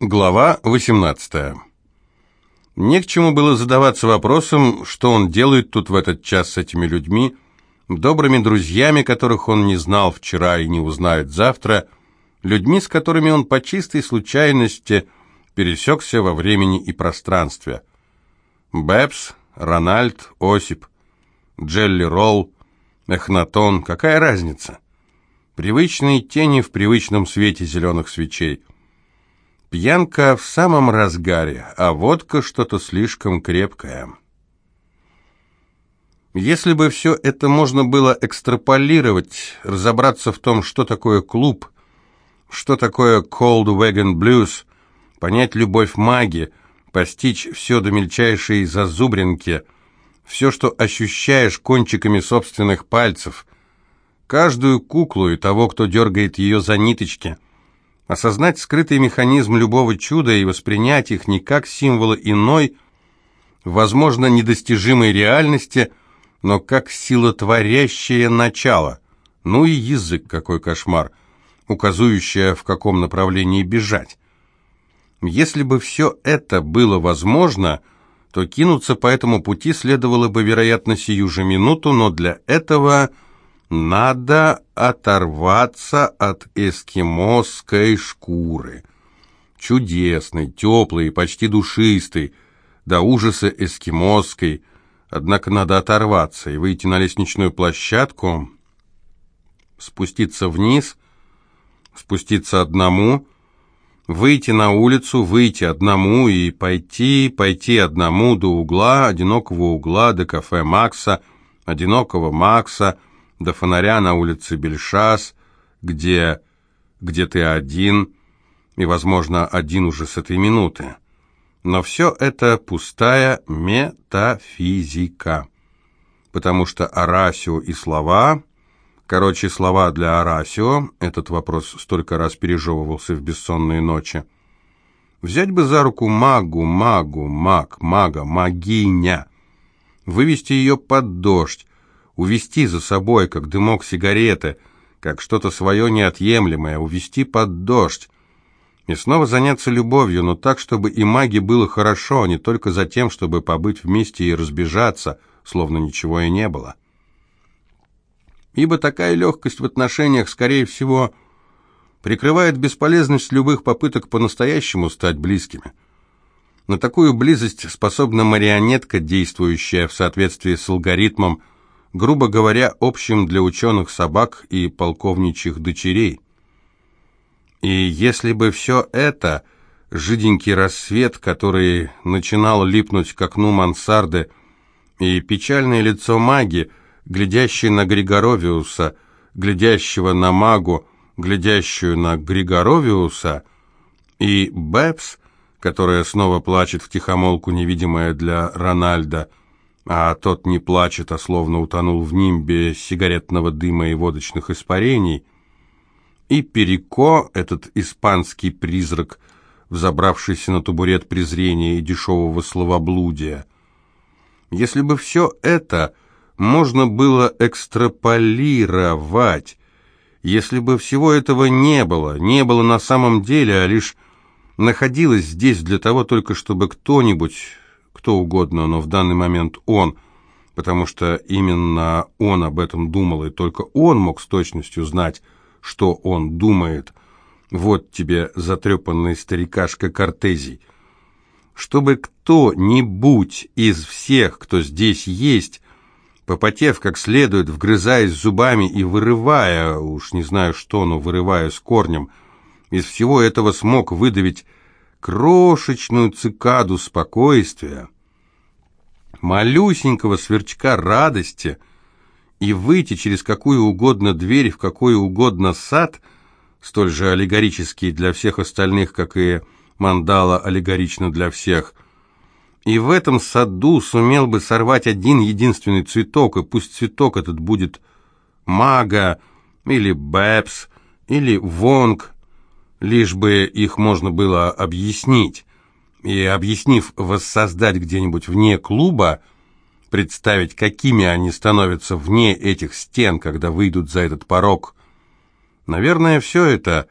Глава 18. Не к чему было задаваться вопросом, что он делает тут в этот час с этими людьми, добрыми друзьями, которых он не знал вчера и не узнает завтра, людьми, с которыми он по чистой случайности пересекся во времени и пространстве. Бэбс, Рональд, Осип, Джелли Ролл, Эхнатон, какая разница? Привычные тени в привычном свете зеленых свечей. Пьянка в самом разгаре, а водка что-то слишком крепкое. Если бы все это можно было экстраполировать, разобраться в том, что такое клуб, что такое Cold Wagon Blues, понять любовь маги, постичь все до мельчайшей зазубринки, все, что ощущаешь кончиками собственных пальцев, каждую куклу и того, кто дергает ее за ниточки – Осознать скрытый механизм любого чуда и воспринять их не как символы иной, возможно, недостижимой реальности, но как силотворящее начало. Ну и язык какой кошмар, указывающее, в каком направлении бежать. Если бы все это было возможно, то кинуться по этому пути следовало бы, вероятно, сию же минуту, но для этого надо оторваться от эскимосской шкуры. Чудесной, теплой, почти душистой, до ужаса эскимосской. Однако надо оторваться и выйти на лестничную площадку, спуститься вниз, спуститься одному, выйти на улицу, выйти одному и пойти, пойти одному до угла, одинокого угла, до кафе Макса, одинокого Макса, до фонаря на улице Бельшас, где, где ты один, и, возможно, один уже с этой минуты. Но все это пустая метафизика, потому что Арасио и слова... Короче, слова для Арасио, этот вопрос столько раз пережевывался в бессонные ночи. Взять бы за руку магу, магу, маг, мага, магиня, вывести ее под дождь, увести за собой, как дымок сигареты, как что-то свое неотъемлемое, увести под дождь. И снова заняться любовью, но так, чтобы и маге было хорошо, а не только за тем, чтобы побыть вместе и разбежаться, словно ничего и не было. Ибо такая легкость в отношениях, скорее всего, прикрывает бесполезность любых попыток по-настоящему стать близкими. На такую близость способна марионетка, действующая в соответствии с алгоритмом, грубо говоря, общим для ученых собак и полковничьих дочерей. И если бы все это, жиденький рассвет, который начинал липнуть к окну мансарды, и печальное лицо маги, глядящей на Григоровиуса, глядящего на магу, глядящую на Григоровиуса, и Бэбс, которая снова плачет в тихомолку, невидимая для Рональда, а тот не плачет, а словно утонул в нимбе сигаретного дыма и водочных испарений. И Перико, этот испанский призрак, взобравшийся на табурет презрения и дешевого словоблудия. Если бы все это можно было экстраполировать, если бы всего этого не было, не было на самом деле, а лишь находилось здесь для того только, чтобы кто-нибудь кто угодно, но в данный момент он, потому что именно он об этом думал, и только он мог с точностью знать, что он думает. Вот тебе затрепанный старикашка Кортезий. Чтобы кто-нибудь из всех, кто здесь есть, попотев как следует, вгрызаясь зубами и вырывая, уж не знаю что, но вырывая с корнем, из всего этого смог выдавить крошечную цикаду спокойствия, малюсенького сверчка радости и выйти через какую угодно дверь в какой угодно сад, столь же аллегорический для всех остальных, как и мандала аллегорично для всех, и в этом саду сумел бы сорвать один единственный цветок, и пусть цветок этот будет мага, или бэпс, или вонг, лишь бы их можно было объяснить. И, объяснив воссоздать где-нибудь вне клуба, представить, какими они становятся вне этих стен, когда выйдут за этот порог. Наверное, все это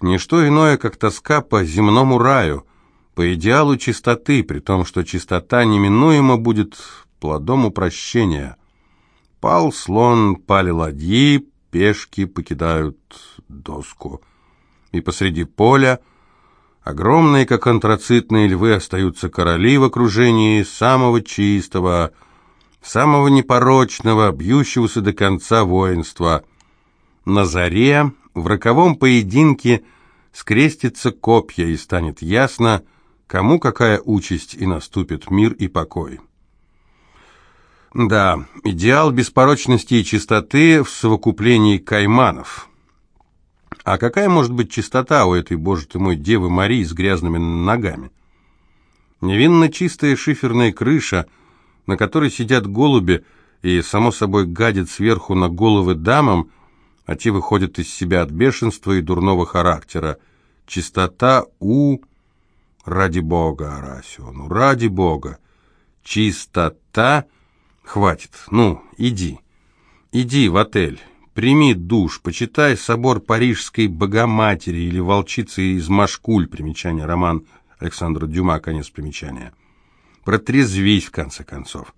не что иное, как тоска по земному раю, по идеалу чистоты, при том, что чистота неминуемо будет плодом упрощения. Пал слон, пали ладьи, пешки покидают доску. И посреди поля огромные, как антрацитные львы, остаются короли в окружении самого чистого, самого непорочного, бьющегося до конца воинства. На заре, в роковом поединке, скрестится копья, и станет ясно, кому какая участь, и наступит мир и покой. Да, идеал беспорочности и чистоты в совокуплении кайманов. А какая может быть чистота у этой, боже ты мой, Девы Марии с грязными ногами? Невинно чистая шиферная крыша, на которой сидят голуби и, само собой, гадят сверху на головы дамам, а те выходят из себя от бешенства и дурного характера. Чистота у... Ради бога, Арасио, ну ради бога. Чистота... Хватит, ну, иди. Иди в отель, прими душ, почитай собор Парижской Богоматери или волчицы из Машкуль, примечание, роман Александра Дюма, конец примечания. Протрезвись, в конце концов.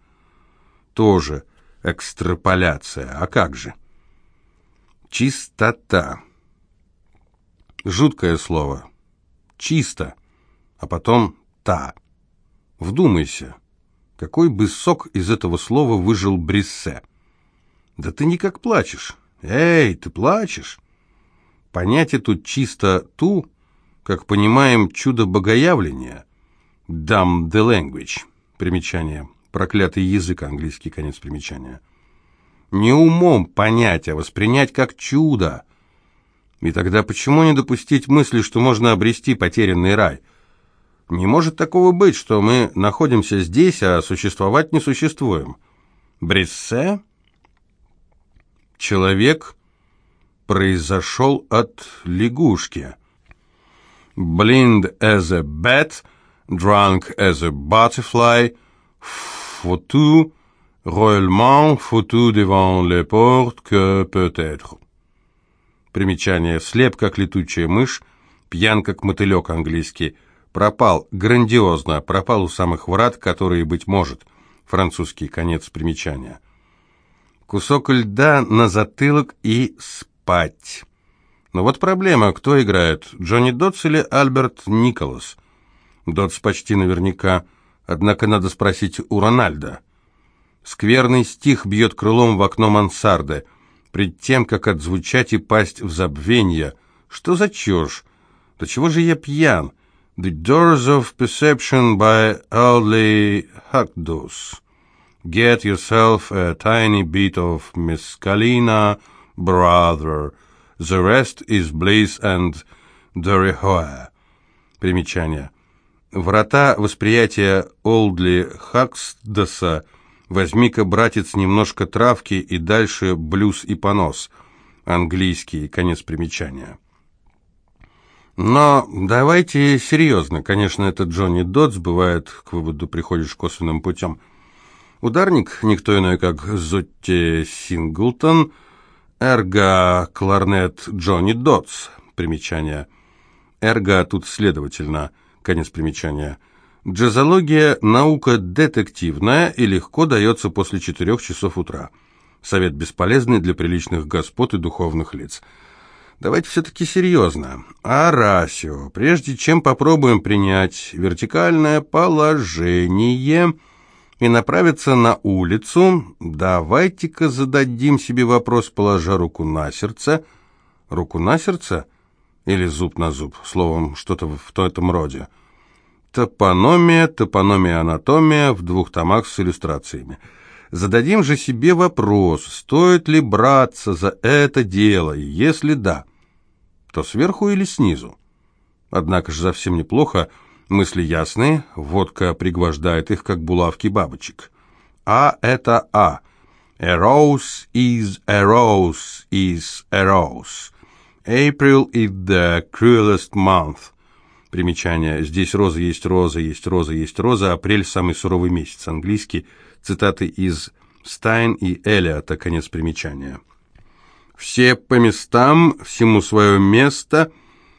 Тоже экстраполяция, а как же? Чистота. Жуткое слово. Чисто, а потом та. Вдумайся. Какой бы сок из этого слова выжил Бриссе? Да ты никак плачешь. Эй, ты плачешь? Понятие тут чисто ту, как понимаем, чудо богоявления. Dumb the language. Примечание. Проклятый язык, английский конец примечания. Не умом понять, а воспринять как чудо. И тогда почему не допустить мысли, что можно обрести потерянный рай – не может такого быть, что мы находимся здесь, а существовать не существуем. Бриссе? Человек произошел от лягушки. Blind as a bat, drunk as a butterfly, foutu, royalement foutu devant les portes que peut-être. Примечание. Слеп, как летучая мышь, пьян, как мотылек английский. Пропал, грандиозно, пропал у самых врат, которые, быть может. Французский конец примечания. Кусок льда на затылок и спать. Но вот проблема, кто играет, Джонни Дотс или Альберт Николас? Дотс почти наверняка, однако надо спросить у Рональда. Скверный стих бьет крылом в окно мансарды, пред тем, как отзвучать и пасть в забвенье. Что за чушь? Да чего же я пьян? The Doors of Perception by Audley Huckdus. Get yourself a tiny bit of mescalina, brother. The rest is bliss and derihoa. Примечание. Врата восприятия Олдли Хаксдоса «Возьми-ка, братец, немножко травки» и дальше «Блюз и понос». Английский, конец примечания. Но давайте серьезно. Конечно, это Джонни Додс, бывает, к выводу приходишь косвенным путем. Ударник, никто иной, как Зотти Синглтон, эрго кларнет Джонни Додс. Примечание. Эрго тут следовательно. Конец примечания. Джазология – наука детективная и легко дается после четырех часов утра. Совет бесполезный для приличных господ и духовных лиц – Давайте все-таки серьезно. Арасио, прежде чем попробуем принять вертикальное положение и направиться на улицу, давайте-ка зададим себе вопрос, положа руку на сердце. Руку на сердце? Или зуб на зуб? Словом, что-то в этом роде. Топономия, топономия, анатомия в двух томах с иллюстрациями. Зададим же себе вопрос, стоит ли браться за это дело, и если да, то сверху или снизу. Однако же совсем неплохо, мысли ясные, водка пригвождает их, как булавки бабочек. А это А. A rose is a rose is a rose. April is the cruelest month. Примечание. Здесь роза есть роза, есть роза, есть роза. Апрель – самый суровый месяц. Английский – Цитаты из Стайн и Элиота, конец примечания. «Все по местам, всему свое место,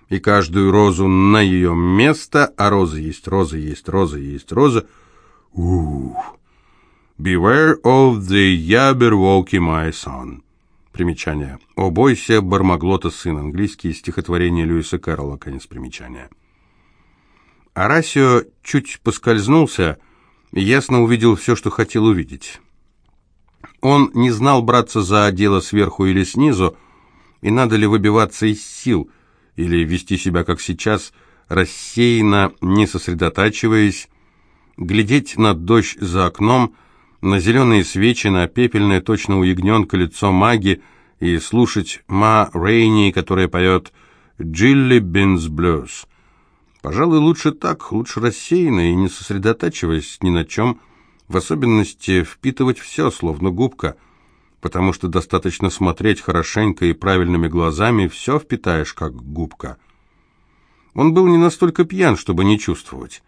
и каждую розу на ее место, а роза есть роза, есть роза, есть роза. Ух! Beware of the Jabberwocky, my son. Примечание. «О бойся, Бармаглота, сын». Английские стихотворения Льюиса Кэрролла. Конец примечания. Арасио чуть поскользнулся и ясно увидел все, что хотел увидеть. Он не знал браться за дело сверху или снизу, и надо ли выбиваться из сил, или вести себя, как сейчас, рассеянно, не сосредотачиваясь, глядеть на дождь за окном, на зеленые свечи, на пепельное, точно у ягненка лицо маги, и слушать Ма Рейни, которая поет «Джилли Бинс Блюз». Пожалуй, лучше так, лучше рассеянно и не сосредотачиваясь ни на чем, в особенности впитывать все, словно губка, потому что достаточно смотреть хорошенько и правильными глазами, все впитаешь, как губка. Он был не настолько пьян, чтобы не чувствовать.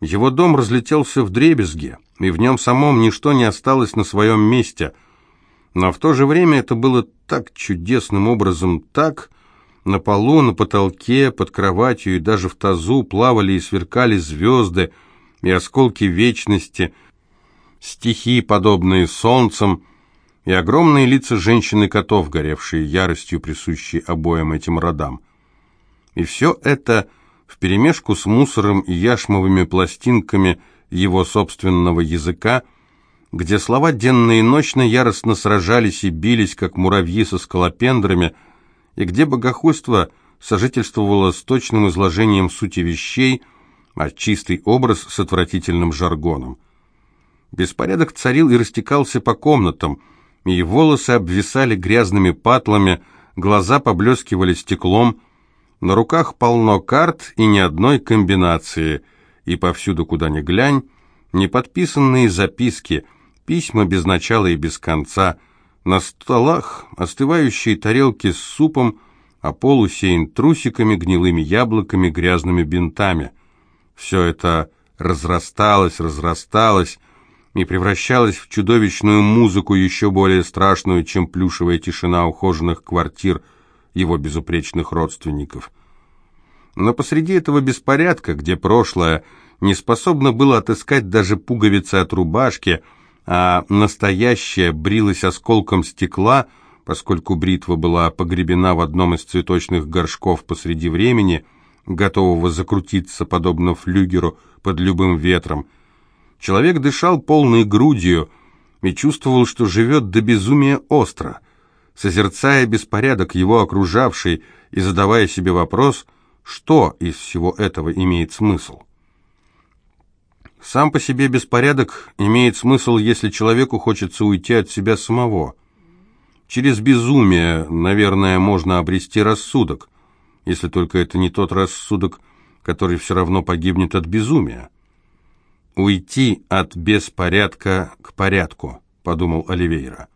Его дом разлетелся в дребезги, и в нем самом ничто не осталось на своем месте. Но в то же время это было так чудесным образом, так... На полу, на потолке, под кроватью и даже в тазу плавали и сверкали звезды и осколки вечности, стихи, подобные солнцем, и огромные лица женщин и котов, горевшие яростью, присущей обоим этим родам. И все это вперемешку с мусором и яшмовыми пластинками его собственного языка, где слова денно и ночно яростно сражались и бились, как муравьи со скалопендрами, и где богохульство сожительствовало с точным изложением сути вещей, а чистый образ с отвратительным жаргоном. Беспорядок царил и растекался по комнатам, и волосы обвисали грязными патлами, глаза поблескивали стеклом, на руках полно карт и ни одной комбинации, и повсюду, куда ни глянь, неподписанные записки, письма без начала и без конца, на столах остывающие тарелки с супом, а пол усеян трусиками, гнилыми яблоками, грязными бинтами. Все это разрасталось, разрасталось, и превращалась в чудовищную музыку, еще более страшную, чем плюшевая тишина ухоженных квартир его безупречных родственников. Но посреди этого беспорядка, где прошлое не способно было отыскать даже пуговицы от рубашки, а настоящее брилось осколком стекла, поскольку бритва была погребена в одном из цветочных горшков посреди времени, готового закрутиться, подобно флюгеру, под любым ветром, Человек дышал полной грудью и чувствовал, что живет до безумия остро, созерцая беспорядок его окружавший и задавая себе вопрос, что из всего этого имеет смысл. Сам по себе беспорядок имеет смысл, если человеку хочется уйти от себя самого. Через безумие, наверное, можно обрести рассудок, если только это не тот рассудок, который все равно погибнет от безумия. «Уйти от беспорядка к порядку», — подумал Оливейра.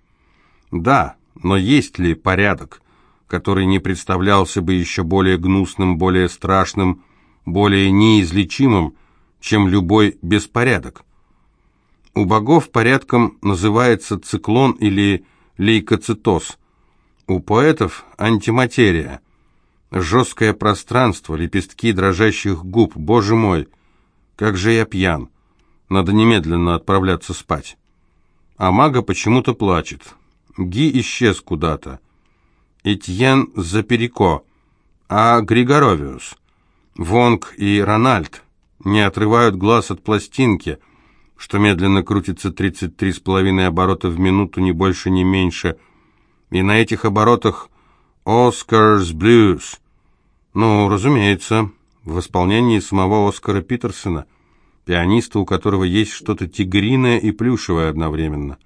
«Да, но есть ли порядок, который не представлялся бы еще более гнусным, более страшным, более неизлечимым, чем любой беспорядок? У богов порядком называется циклон или лейкоцитоз, у поэтов — антиматерия, жесткое пространство, лепестки дрожащих губ, боже мой, как же я пьян!» Надо немедленно отправляться спать. А мага почему-то плачет. Ги исчез куда-то. Этьен Заперико. А Григоровиус? Вонг и Рональд не отрывают глаз от пластинки, что медленно крутится 33,5 оборота в минуту, ни больше, ни меньше. И на этих оборотах «Оскар's Blues». Ну, разумеется, в исполнении самого Оскара Питерсона – пианиста, у которого есть что-то тигриное и плюшевое одновременно.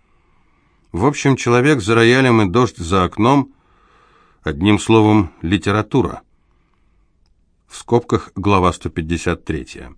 В общем, человек за роялем и дождь за окном, одним словом, литература. В скобках глава 153.